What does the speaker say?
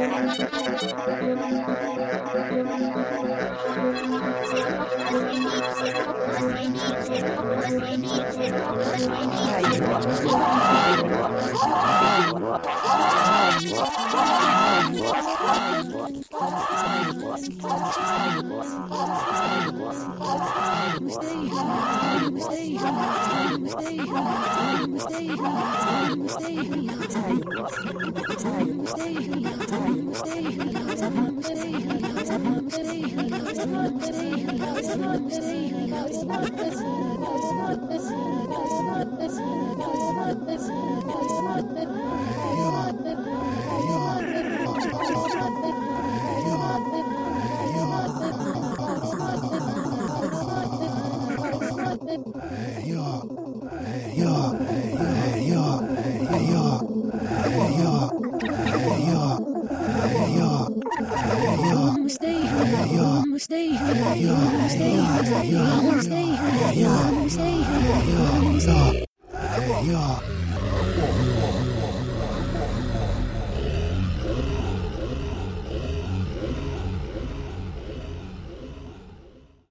Stay. Stay. Stay. Hey. Yeah.